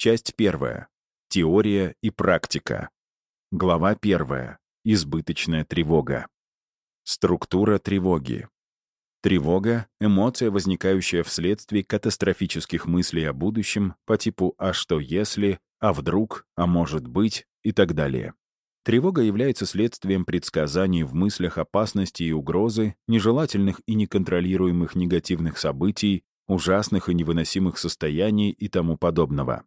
Часть первая. Теория и практика. Глава первая. Избыточная тревога. Структура тревоги. Тревога — эмоция, возникающая вследствие катастрофических мыслей о будущем по типу «а что если», «а вдруг», «а может быть» и так далее. Тревога является следствием предсказаний в мыслях опасности и угрозы, нежелательных и неконтролируемых негативных событий, ужасных и невыносимых состояний и тому подобного.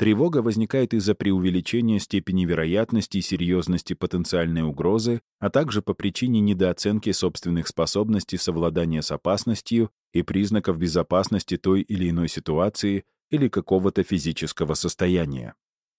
Тревога возникает из-за преувеличения степени вероятности и серьезности потенциальной угрозы, а также по причине недооценки собственных способностей совладания с опасностью и признаков безопасности той или иной ситуации или какого-то физического состояния.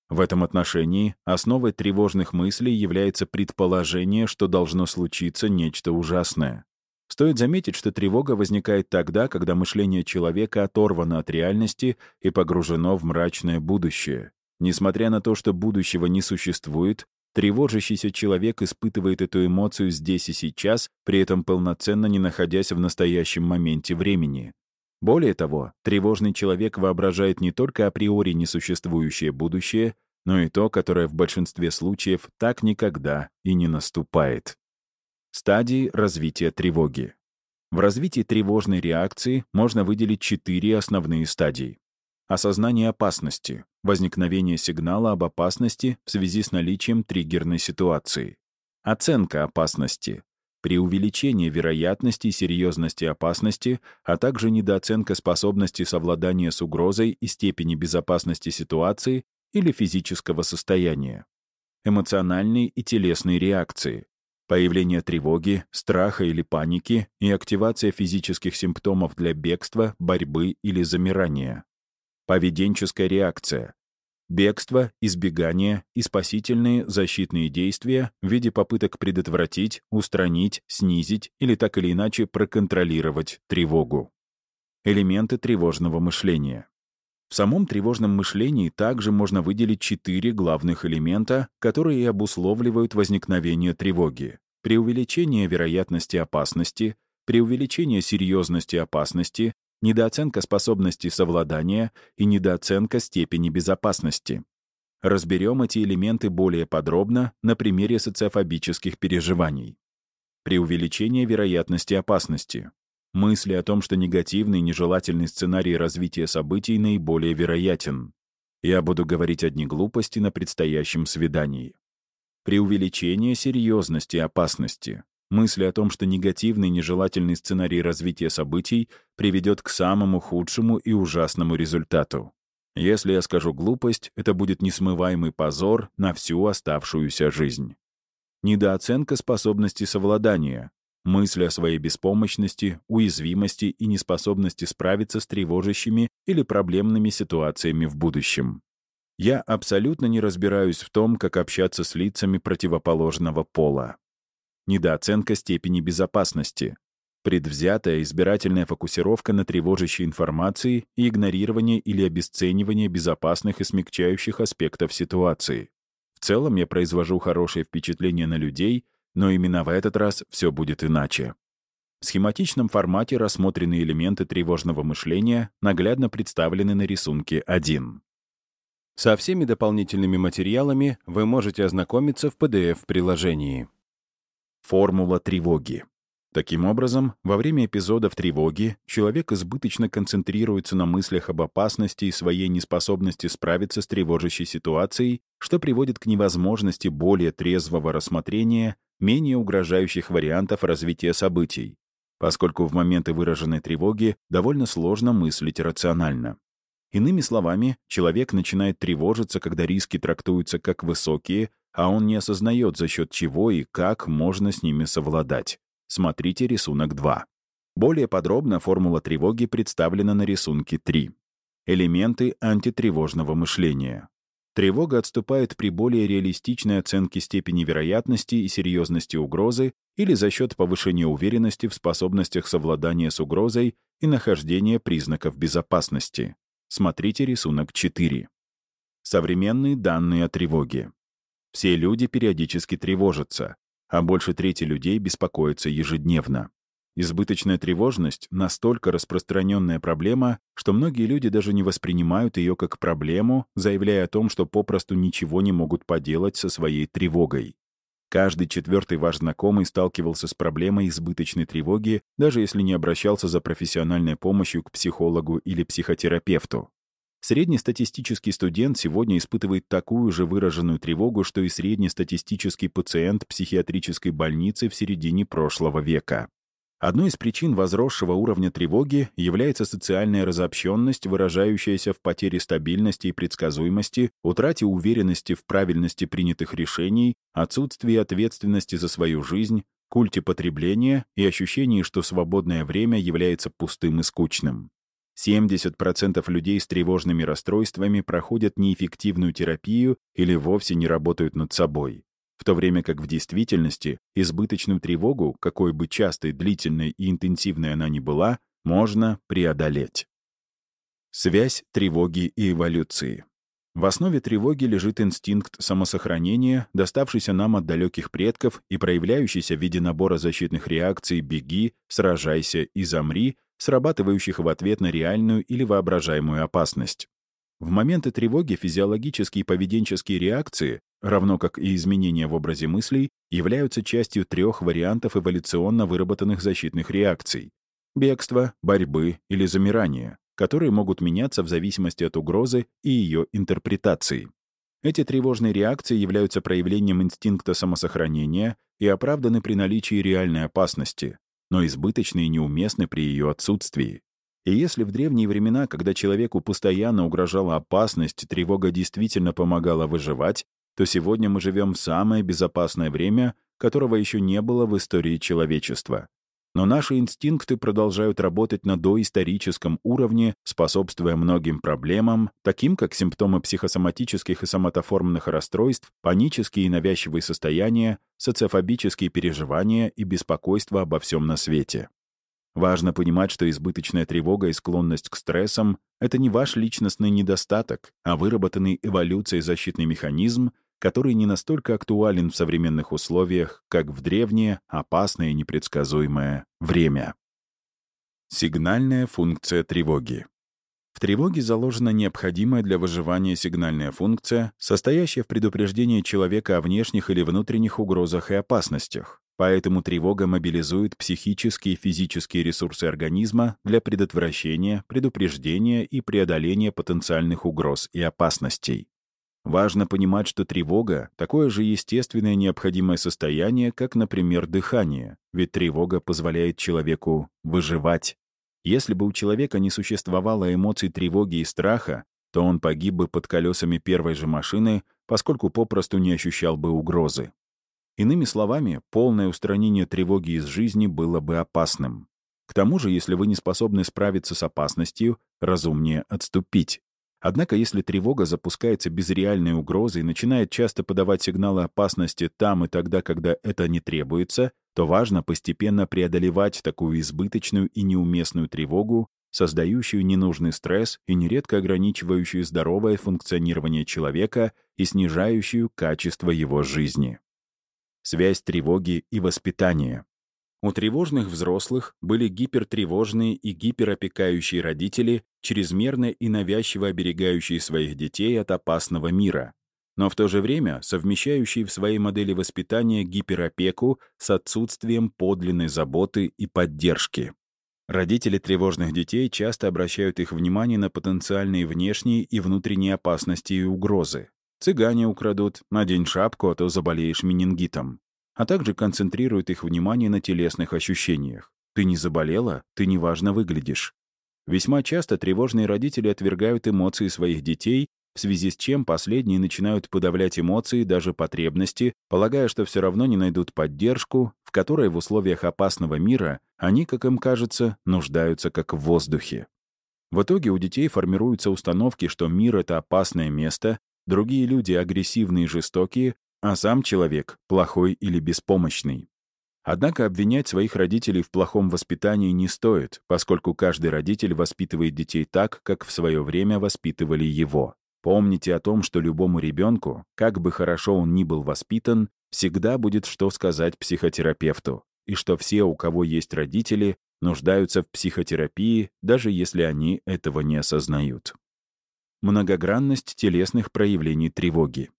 В этом отношении основой тревожных мыслей является предположение, что должно случиться нечто ужасное. Стоит заметить, что тревога возникает тогда, когда мышление человека оторвано от реальности и погружено в мрачное будущее. Несмотря на то, что будущего не существует, тревожащийся человек испытывает эту эмоцию здесь и сейчас, при этом полноценно не находясь в настоящем моменте времени. Более того, тревожный человек воображает не только априори несуществующее будущее, но и то, которое в большинстве случаев так никогда и не наступает. Стадии развития тревоги. В развитии тревожной реакции можно выделить четыре основные стадии. Осознание опасности, возникновение сигнала об опасности в связи с наличием триггерной ситуации. Оценка опасности, преувеличение вероятности и серьезности опасности, а также недооценка способности совладания с угрозой и степени безопасности ситуации или физического состояния. Эмоциональные и телесные реакции, Появление тревоги, страха или паники и активация физических симптомов для бегства, борьбы или замирания. Поведенческая реакция. Бегство, избегание и спасительные защитные действия в виде попыток предотвратить, устранить, снизить или так или иначе проконтролировать тревогу. Элементы тревожного мышления. В самом тревожном мышлении также можно выделить четыре главных элемента, которые обусловливают возникновение тревоги. Преувеличение вероятности опасности, преувеличение серьезности опасности, недооценка способности совладания и недооценка степени безопасности. Разберем эти элементы более подробно на примере социофобических переживаний. Преувеличение вероятности опасности. Мысли о том, что негативный, нежелательный сценарий развития событий наиболее вероятен. Я буду говорить одни глупости на предстоящем свидании. Преувеличение серьезности опасности. Мысли о том, что негативный, нежелательный сценарий развития событий приведет к самому худшему и ужасному результату. Если я скажу глупость, это будет несмываемый позор на всю оставшуюся жизнь. Недооценка способности совладания. Мысли о своей беспомощности, уязвимости и неспособности справиться с тревожащими или проблемными ситуациями в будущем. Я абсолютно не разбираюсь в том, как общаться с лицами противоположного пола. Недооценка степени безопасности. Предвзятая избирательная фокусировка на тревожащей информации и игнорирование или обесценивание безопасных и смягчающих аспектов ситуации. В целом я произвожу хорошее впечатление на людей, но именно в этот раз все будет иначе. В схематичном формате рассмотрены элементы тревожного мышления, наглядно представлены на рисунке 1. Со всеми дополнительными материалами вы можете ознакомиться в PDF-приложении. Формула тревоги. Таким образом, во время эпизодов тревоги человек избыточно концентрируется на мыслях об опасности и своей неспособности справиться с тревожащей ситуацией, что приводит к невозможности более трезвого рассмотрения менее угрожающих вариантов развития событий, поскольку в моменты выраженной тревоги довольно сложно мыслить рационально. Иными словами, человек начинает тревожиться, когда риски трактуются как высокие, а он не осознает, за счет чего и как можно с ними совладать. Смотрите рисунок 2. Более подробно формула тревоги представлена на рисунке 3. Элементы антитревожного мышления. Тревога отступает при более реалистичной оценке степени вероятности и серьезности угрозы или за счет повышения уверенности в способностях совладания с угрозой и нахождения признаков безопасности. Смотрите рисунок 4. Современные данные о тревоге. Все люди периодически тревожатся, а больше трети людей беспокоятся ежедневно. Избыточная тревожность — настолько распространенная проблема, что многие люди даже не воспринимают ее как проблему, заявляя о том, что попросту ничего не могут поделать со своей тревогой. Каждый четвертый ваш знакомый сталкивался с проблемой избыточной тревоги, даже если не обращался за профессиональной помощью к психологу или психотерапевту. Среднестатистический студент сегодня испытывает такую же выраженную тревогу, что и среднестатистический пациент психиатрической больницы в середине прошлого века. Одной из причин возросшего уровня тревоги является социальная разобщенность, выражающаяся в потере стабильности и предсказуемости, утрате уверенности в правильности принятых решений, отсутствии ответственности за свою жизнь, культе потребления и ощущении, что свободное время является пустым и скучным. 70% людей с тревожными расстройствами проходят неэффективную терапию или вовсе не работают над собой в то время как в действительности избыточную тревогу, какой бы частой, длительной и интенсивной она ни была, можно преодолеть. Связь тревоги и эволюции. В основе тревоги лежит инстинкт самосохранения, доставшийся нам от далеких предков и проявляющийся в виде набора защитных реакций «беги», «сражайся» и «замри», срабатывающих в ответ на реальную или воображаемую опасность. В моменты тревоги физиологические и поведенческие реакции, равно как и изменения в образе мыслей, являются частью трех вариантов эволюционно выработанных защитных реакций — бегства, борьбы или замирания, которые могут меняться в зависимости от угрозы и ее интерпретации. Эти тревожные реакции являются проявлением инстинкта самосохранения и оправданы при наличии реальной опасности, но избыточны и неуместны при ее отсутствии. И если в древние времена, когда человеку постоянно угрожала опасность, тревога действительно помогала выживать, то сегодня мы живем в самое безопасное время, которого еще не было в истории человечества. Но наши инстинкты продолжают работать на доисторическом уровне, способствуя многим проблемам, таким как симптомы психосоматических и соматоформных расстройств, панические и навязчивые состояния, социофобические переживания и беспокойство обо всем на свете. Важно понимать, что избыточная тревога и склонность к стрессам — это не ваш личностный недостаток, а выработанный эволюцией защитный механизм, который не настолько актуален в современных условиях, как в древнее, опасное и непредсказуемое время. Сигнальная функция тревоги. В тревоге заложена необходимая для выживания сигнальная функция, состоящая в предупреждении человека о внешних или внутренних угрозах и опасностях. Поэтому тревога мобилизует психические и физические ресурсы организма для предотвращения, предупреждения и преодоления потенциальных угроз и опасностей. Важно понимать, что тревога — такое же естественное необходимое состояние, как, например, дыхание, ведь тревога позволяет человеку выживать. Если бы у человека не существовало эмоций тревоги и страха, то он погиб бы под колесами первой же машины, поскольку попросту не ощущал бы угрозы. Иными словами, полное устранение тревоги из жизни было бы опасным. К тому же, если вы не способны справиться с опасностью, разумнее отступить. Однако, если тревога запускается без реальной угрозы и начинает часто подавать сигналы опасности там и тогда, когда это не требуется, то важно постепенно преодолевать такую избыточную и неуместную тревогу, создающую ненужный стресс и нередко ограничивающую здоровое функционирование человека и снижающую качество его жизни связь тревоги и воспитания. У тревожных взрослых были гипертревожные и гиперопекающие родители, чрезмерно и навязчиво оберегающие своих детей от опасного мира, но в то же время совмещающие в своей модели воспитания гиперопеку с отсутствием подлинной заботы и поддержки. Родители тревожных детей часто обращают их внимание на потенциальные внешние и внутренние опасности и угрозы. Цыгане украдут, надень шапку, а то заболеешь менингитом. А также концентрируют их внимание на телесных ощущениях. Ты не заболела, ты неважно выглядишь. Весьма часто тревожные родители отвергают эмоции своих детей, в связи с чем последние начинают подавлять эмоции, даже потребности, полагая, что все равно не найдут поддержку, в которой в условиях опасного мира они, как им кажется, нуждаются как в воздухе. В итоге у детей формируются установки, что мир — это опасное место, другие люди агрессивные и жестокие, а сам человек плохой или беспомощный. Однако обвинять своих родителей в плохом воспитании не стоит, поскольку каждый родитель воспитывает детей так, как в свое время воспитывали его. Помните о том, что любому ребенку, как бы хорошо он ни был воспитан, всегда будет что сказать психотерапевту. и что все, у кого есть родители, нуждаются в психотерапии, даже если они этого не осознают. Многогранность телесных проявлений тревоги.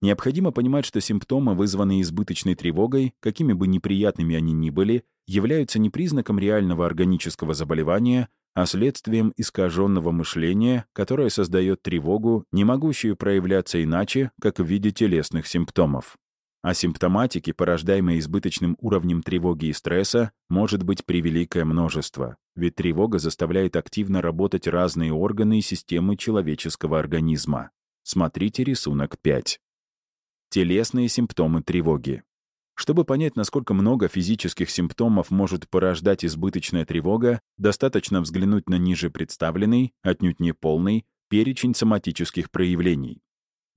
Необходимо понимать, что симптомы, вызванные избыточной тревогой, какими бы неприятными они ни были, являются не признаком реального органического заболевания, а следствием искаженного мышления, которое создает тревогу, не могущую проявляться иначе, как в виде телесных симптомов. А симптоматики, порождаемой избыточным уровнем тревоги и стресса, может быть превеликое множество, ведь тревога заставляет активно работать разные органы и системы человеческого организма. Смотрите рисунок 5. Телесные симптомы тревоги. Чтобы понять, насколько много физических симптомов может порождать избыточная тревога, достаточно взглянуть на ниже представленный, отнюдь не полный, перечень соматических проявлений.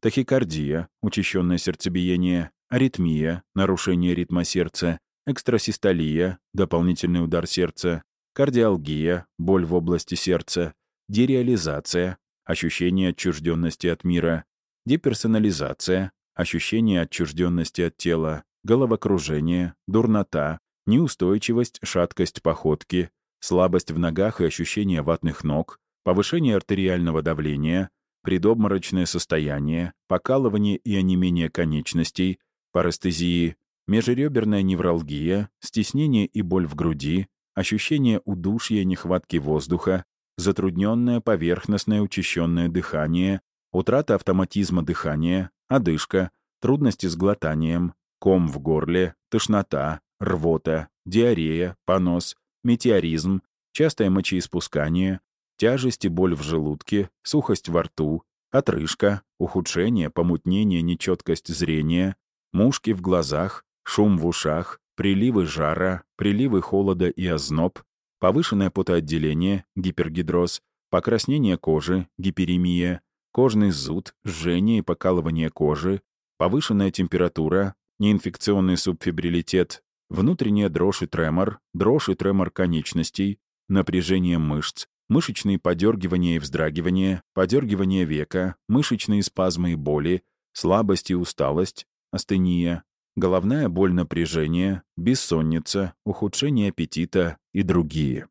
Тахикардия, учащенное сердцебиение, аритмия, нарушение ритма сердца, экстрасистолия, дополнительный удар сердца, кардиалгия, боль в области сердца, дереализация, ощущение отчужденности от мира, деперсонализация, ощущение отчужденности от тела, головокружение, дурнота, неустойчивость, шаткость походки, слабость в ногах и ощущение ватных ног, повышение артериального давления, предобморочное состояние, покалывание и онемение конечностей, парестезии, межреберная невралгия, стеснение и боль в груди, ощущение удушья нехватки воздуха, затрудненное поверхностное учащенное дыхание, утрата автоматизма дыхания, одышка, трудности с глотанием, ком в горле, тошнота, рвота, диарея, понос, метеоризм, частое мочеиспускание, тяжесть и боль в желудке, сухость во рту, отрыжка, ухудшение, помутнение, нечеткость зрения, мушки в глазах, шум в ушах, приливы жара, приливы холода и озноб, повышенное потоотделение, гипергидроз, покраснение кожи, гиперемия, кожный зуд, жжение и покалывание кожи, повышенная температура, неинфекционный субфибрилитет, внутренняя дрожь и тремор, дрожь и тремор конечностей, напряжение мышц, мышечные подергивания и вздрагивания, подергивание века, мышечные спазмы и боли, слабость и усталость, астения, головная боль напряжения, бессонница, ухудшение аппетита и другие.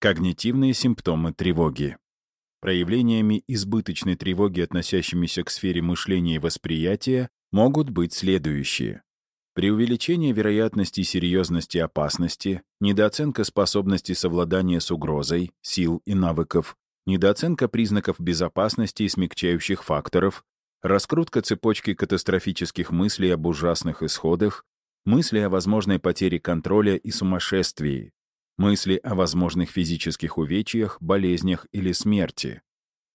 Когнитивные симптомы тревоги. Проявлениями избыточной тревоги, относящимися к сфере мышления и восприятия, могут быть следующие. Преувеличение вероятности и серьезности опасности, недооценка способности совладания с угрозой, сил и навыков, недооценка признаков безопасности и смягчающих факторов, раскрутка цепочки катастрофических мыслей об ужасных исходах, мысли о возможной потере контроля и сумасшествии, мысли о возможных физических увечьях, болезнях или смерти,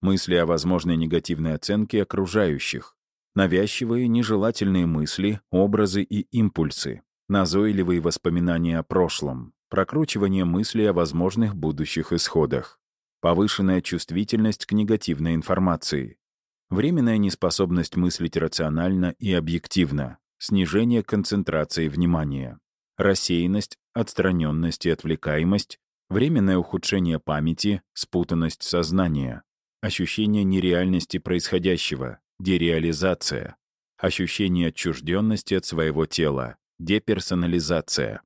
мысли о возможной негативной оценке окружающих, навязчивые нежелательные мысли, образы и импульсы, назойливые воспоминания о прошлом, прокручивание мыслей о возможных будущих исходах, повышенная чувствительность к негативной информации, временная неспособность мыслить рационально и объективно, снижение концентрации внимания, рассеянность, отстраненность и отвлекаемость, временное ухудшение памяти, спутанность сознания, ощущение нереальности происходящего, дереализация, ощущение отчужденности от своего тела, деперсонализация.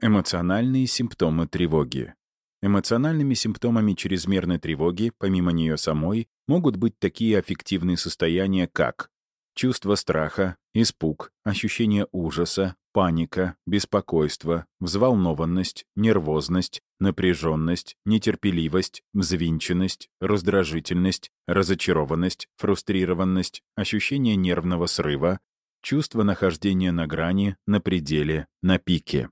Эмоциональные симптомы тревоги. Эмоциональными симптомами чрезмерной тревоги, помимо нее самой, могут быть такие аффективные состояния, как чувство страха, испуг, ощущение ужаса, паника, беспокойство, взволнованность, нервозность, напряженность, нетерпеливость, взвинченность, раздражительность, разочарованность, фрустрированность, ощущение нервного срыва, чувство нахождения на грани, на пределе, на пике.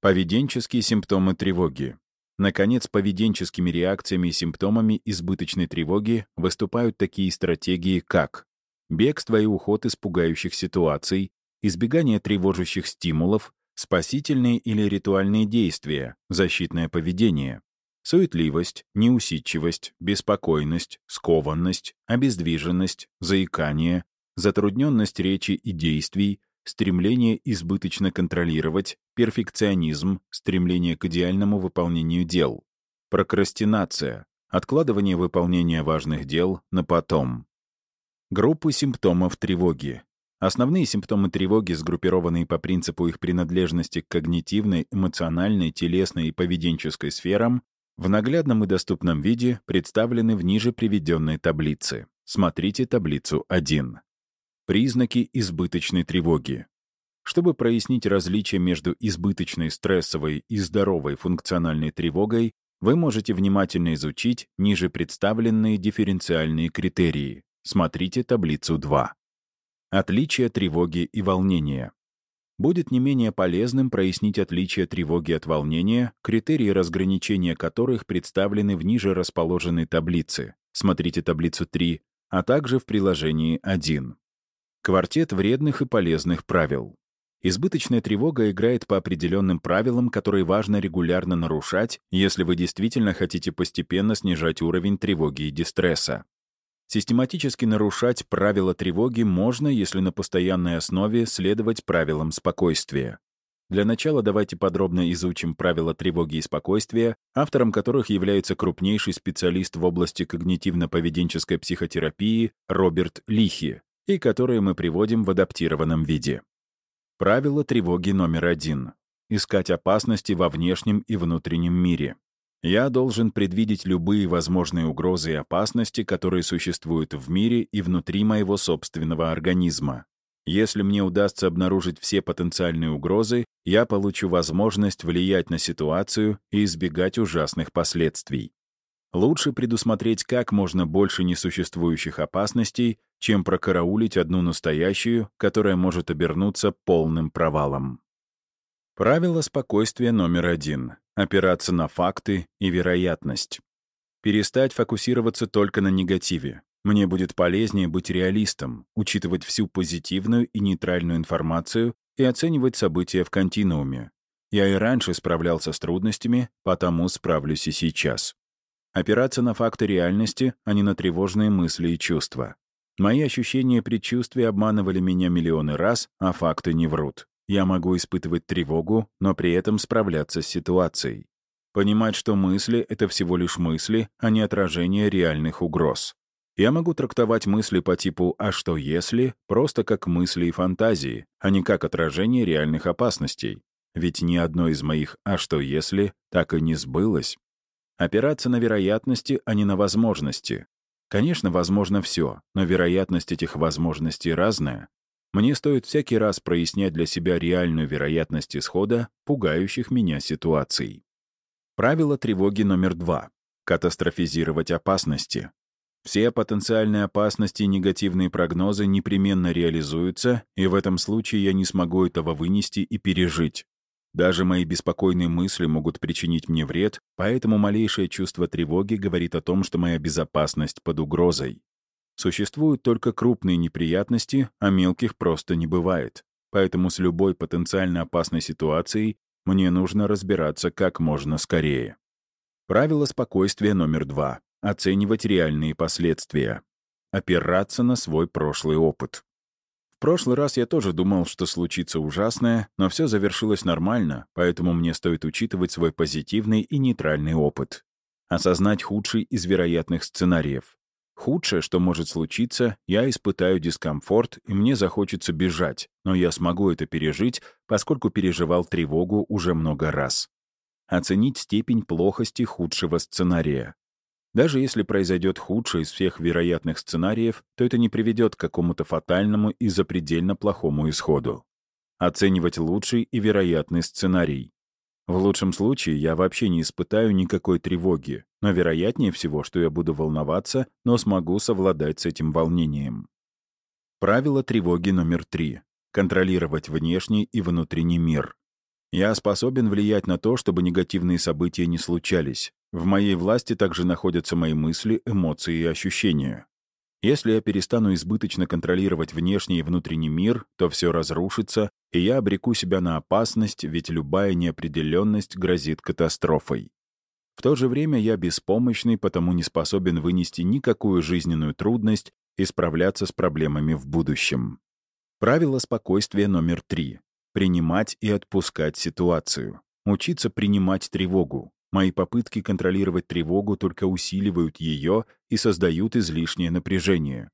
Поведенческие симптомы тревоги. Наконец, поведенческими реакциями и симптомами избыточной тревоги выступают такие стратегии, как бегство и уход из пугающих ситуаций, избегание тревожащих стимулов, спасительные или ритуальные действия, защитное поведение, суетливость, неусидчивость, беспокойность, скованность, обездвиженность, заикание, затрудненность речи и действий, стремление избыточно контролировать, перфекционизм, стремление к идеальному выполнению дел, прокрастинация, откладывание выполнения важных дел на потом. Группы симптомов тревоги. Основные симптомы тревоги, сгруппированные по принципу их принадлежности к когнитивной, эмоциональной, телесной и поведенческой сферам, в наглядном и доступном виде представлены в ниже приведенной таблице. Смотрите таблицу 1. Признаки избыточной тревоги. Чтобы прояснить различие между избыточной стрессовой и здоровой функциональной тревогой, вы можете внимательно изучить ниже представленные дифференциальные критерии. Смотрите таблицу 2. Отличие тревоги и волнения. Будет не менее полезным прояснить отличие тревоги от волнения, критерии разграничения которых представлены в ниже расположенной таблице. Смотрите таблицу 3, а также в приложении 1. Квартет вредных и полезных правил. Избыточная тревога играет по определенным правилам, которые важно регулярно нарушать, если вы действительно хотите постепенно снижать уровень тревоги и дистресса. Систематически нарушать правила тревоги можно, если на постоянной основе следовать правилам спокойствия. Для начала давайте подробно изучим правила тревоги и спокойствия, автором которых является крупнейший специалист в области когнитивно-поведенческой психотерапии Роберт Лихи, и которые мы приводим в адаптированном виде. Правило тревоги номер один. Искать опасности во внешнем и внутреннем мире. Я должен предвидеть любые возможные угрозы и опасности, которые существуют в мире и внутри моего собственного организма. Если мне удастся обнаружить все потенциальные угрозы, я получу возможность влиять на ситуацию и избегать ужасных последствий. Лучше предусмотреть как можно больше несуществующих опасностей, чем прокараулить одну настоящую, которая может обернуться полным провалом. Правило спокойствия номер один опираться на факты и вероятность. Перестать фокусироваться только на негативе. Мне будет полезнее быть реалистом, учитывать всю позитивную и нейтральную информацию и оценивать события в континууме. Я и раньше справлялся с трудностями, потому справлюсь и сейчас. Опираться на факты реальности, а не на тревожные мысли и чувства. Мои ощущения и предчувствия обманывали меня миллионы раз, а факты не врут. Я могу испытывать тревогу, но при этом справляться с ситуацией. Понимать, что мысли — это всего лишь мысли, а не отражение реальных угроз. Я могу трактовать мысли по типу «а что если» просто как мысли и фантазии, а не как отражение реальных опасностей. Ведь ни одно из моих «а что если» так и не сбылось. Опираться на вероятности, а не на возможности. Конечно, возможно все, но вероятность этих возможностей разная, мне стоит всякий раз прояснять для себя реальную вероятность исхода пугающих меня ситуаций. Правило тревоги номер два. Катастрофизировать опасности. Все потенциальные опасности и негативные прогнозы непременно реализуются, и в этом случае я не смогу этого вынести и пережить. Даже мои беспокойные мысли могут причинить мне вред, поэтому малейшее чувство тревоги говорит о том, что моя безопасность под угрозой. Существуют только крупные неприятности, а мелких просто не бывает. Поэтому с любой потенциально опасной ситуацией мне нужно разбираться как можно скорее. Правило спокойствия номер два. Оценивать реальные последствия. Опираться на свой прошлый опыт. В прошлый раз я тоже думал, что случится ужасное, но все завершилось нормально, поэтому мне стоит учитывать свой позитивный и нейтральный опыт. Осознать худший из вероятных сценариев. Худшее, что может случиться, я испытаю дискомфорт, и мне захочется бежать, но я смогу это пережить, поскольку переживал тревогу уже много раз. Оценить степень плохости худшего сценария. Даже если произойдет худший из всех вероятных сценариев, то это не приведет к какому-то фатальному и запредельно плохому исходу. Оценивать лучший и вероятный сценарий. В лучшем случае я вообще не испытаю никакой тревоги, но вероятнее всего, что я буду волноваться, но смогу совладать с этим волнением. Правило тревоги номер три. Контролировать внешний и внутренний мир. Я способен влиять на то, чтобы негативные события не случались. В моей власти также находятся мои мысли, эмоции и ощущения. Если я перестану избыточно контролировать внешний и внутренний мир, то все разрушится, и я обреку себя на опасность, ведь любая неопределенность грозит катастрофой. В то же время я беспомощный, потому не способен вынести никакую жизненную трудность и справляться с проблемами в будущем. Правило спокойствия номер три. Принимать и отпускать ситуацию. Учиться принимать тревогу. Мои попытки контролировать тревогу только усиливают ее и создают излишнее напряжение.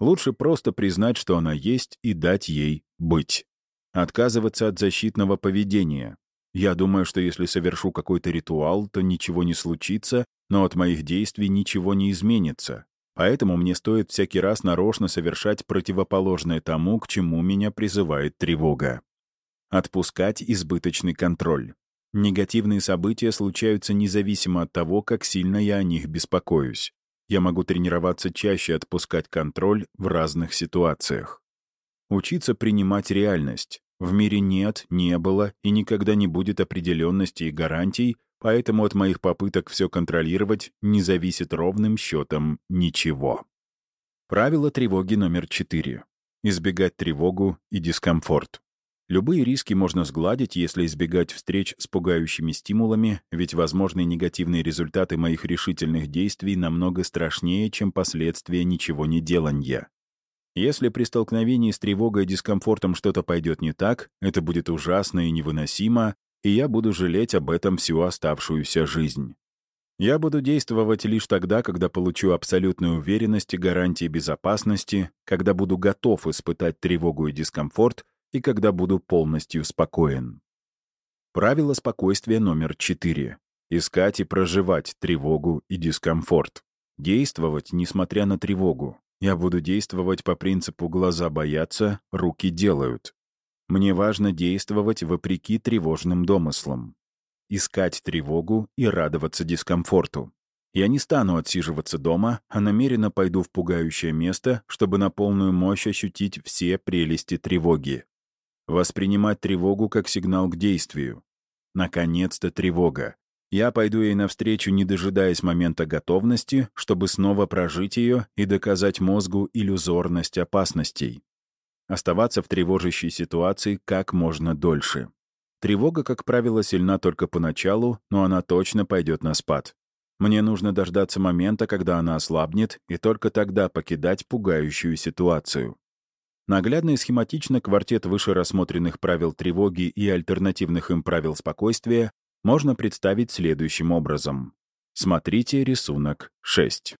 Лучше просто признать, что она есть, и дать ей быть. Отказываться от защитного поведения. Я думаю, что если совершу какой-то ритуал, то ничего не случится, но от моих действий ничего не изменится. Поэтому мне стоит всякий раз нарочно совершать противоположное тому, к чему меня призывает тревога. Отпускать избыточный контроль. Негативные события случаются независимо от того, как сильно я о них беспокоюсь я могу тренироваться чаще отпускать контроль в разных ситуациях. Учиться принимать реальность. В мире нет, не было и никогда не будет определенности и гарантий, поэтому от моих попыток все контролировать не зависит ровным счетом ничего. Правило тревоги номер 4. Избегать тревогу и дискомфорт. Любые риски можно сгладить, если избегать встреч с пугающими стимулами, ведь возможные негативные результаты моих решительных действий намного страшнее, чем последствия ничего не деланья. Если при столкновении с тревогой и дискомфортом что-то пойдет не так, это будет ужасно и невыносимо, и я буду жалеть об этом всю оставшуюся жизнь. Я буду действовать лишь тогда, когда получу абсолютную уверенность и гарантии безопасности, когда буду готов испытать тревогу и дискомфорт, и когда буду полностью спокоен. Правило спокойствия номер 4. Искать и проживать тревогу и дискомфорт. Действовать, несмотря на тревогу. Я буду действовать по принципу «глаза боятся, руки делают». Мне важно действовать вопреки тревожным домыслам. Искать тревогу и радоваться дискомфорту. Я не стану отсиживаться дома, а намеренно пойду в пугающее место, чтобы на полную мощь ощутить все прелести тревоги. Воспринимать тревогу как сигнал к действию. Наконец-то тревога. Я пойду ей навстречу, не дожидаясь момента готовности, чтобы снова прожить ее и доказать мозгу иллюзорность опасностей. Оставаться в тревожащей ситуации как можно дольше. Тревога, как правило, сильна только поначалу, но она точно пойдет на спад. Мне нужно дождаться момента, когда она ослабнет, и только тогда покидать пугающую ситуацию. Наглядно и схематично квартет выше рассмотренных правил тревоги и альтернативных им правил спокойствия можно представить следующим образом. Смотрите рисунок 6.